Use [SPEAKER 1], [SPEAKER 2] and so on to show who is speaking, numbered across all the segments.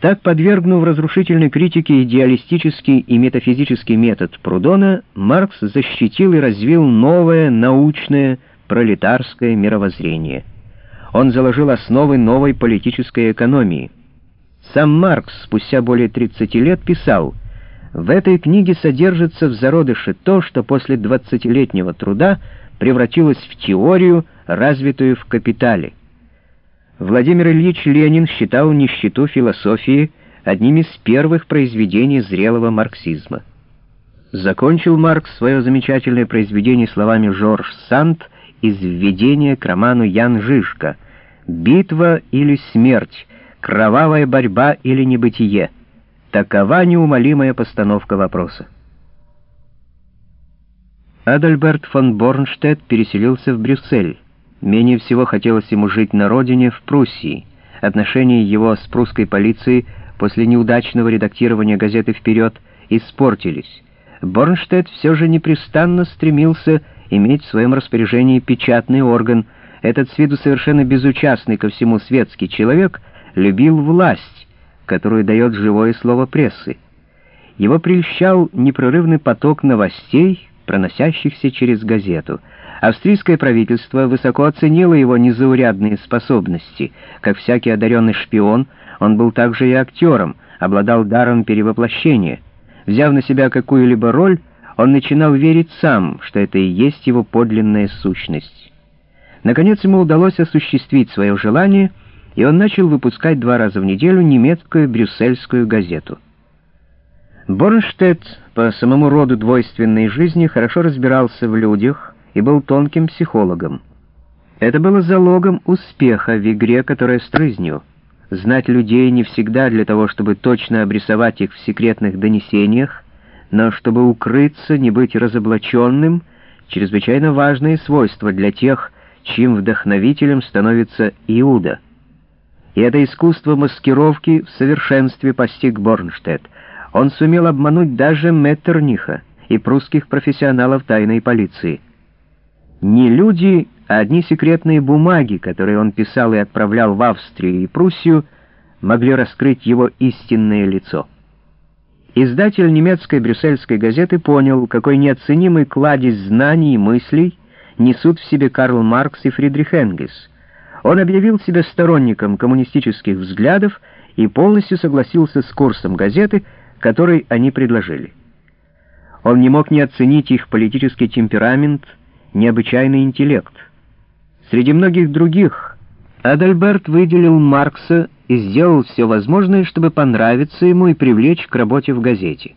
[SPEAKER 1] Так, подвергнув разрушительной критике идеалистический и метафизический метод Прудона, Маркс защитил и развил новое научное пролетарское мировоззрение. Он заложил основы новой политической экономии. Сам Маркс спустя более 30 лет писал «В этой книге содержится в зародыше то, что после 20-летнего труда превратилось в теорию, развитую в капитале». Владимир Ильич Ленин считал нищету философии одним из первых произведений зрелого марксизма. Закончил Маркс свое замечательное произведение словами Жорж Санд из введения к роману Ян Жишка «Битва или смерть, кровавая борьба или небытие» — такова неумолимая постановка вопроса. Адальберт фон Борнштедт переселился в Брюссель. Менее всего хотелось ему жить на родине, в Пруссии. Отношения его с прусской полицией после неудачного редактирования газеты «Вперед» испортились. Борнштедт все же непрестанно стремился иметь в своем распоряжении печатный орган. Этот с виду совершенно безучастный ко всему светский человек любил власть, которую дает живое слово прессы. Его прельщал непрерывный поток новостей, проносящихся через газету — Австрийское правительство высоко оценило его незаурядные способности. Как всякий одаренный шпион, он был также и актером, обладал даром перевоплощения. Взяв на себя какую-либо роль, он начинал верить сам, что это и есть его подлинная сущность. Наконец ему удалось осуществить свое желание, и он начал выпускать два раза в неделю немецкую брюссельскую газету. Борнштедт по самому роду двойственной жизни хорошо разбирался в людях, и был тонким психологом. Это было залогом успеха в игре, которая стрызню. Знать людей не всегда для того, чтобы точно обрисовать их в секретных донесениях, но чтобы укрыться, не быть разоблаченным, чрезвычайно важное свойство для тех, чьим вдохновителем становится Иуда. И это искусство маскировки в совершенстве постиг Борнштедт. Он сумел обмануть даже Меттерниха и прусских профессионалов тайной полиции. Не люди, а одни секретные бумаги, которые он писал и отправлял в Австрию и Пруссию, могли раскрыть его истинное лицо. Издатель немецкой брюссельской газеты понял, какой неоценимый кладезь знаний и мыслей несут в себе Карл Маркс и Фридрих Энгельс. Он объявил себя сторонником коммунистических взглядов и полностью согласился с курсом газеты, который они предложили. Он не мог не оценить их политический темперамент, необычайный интеллект. Среди многих других Адальберт выделил Маркса и сделал все возможное, чтобы понравиться ему и привлечь к работе в газете.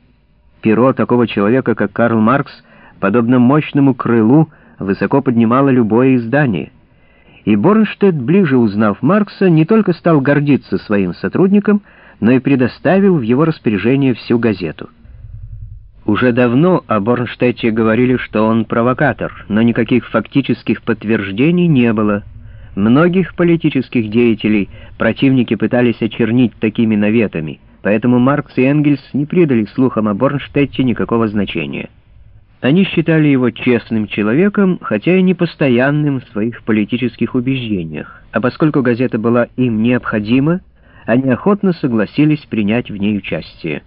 [SPEAKER 1] Перо такого человека, как Карл Маркс, подобно мощному крылу, высоко поднимало любое издание. И Борнштедт, ближе узнав Маркса, не только стал гордиться своим сотрудником, но и предоставил в его распоряжение всю газету. Уже давно о Борнштетте говорили, что он провокатор, но никаких фактических подтверждений не было. Многих политических деятелей противники пытались очернить такими наветами, поэтому Маркс и Энгельс не придали слухам о Борнштетте никакого значения. Они считали его честным человеком, хотя и непостоянным в своих политических убеждениях, а поскольку газета была им необходима, они охотно согласились принять в ней участие.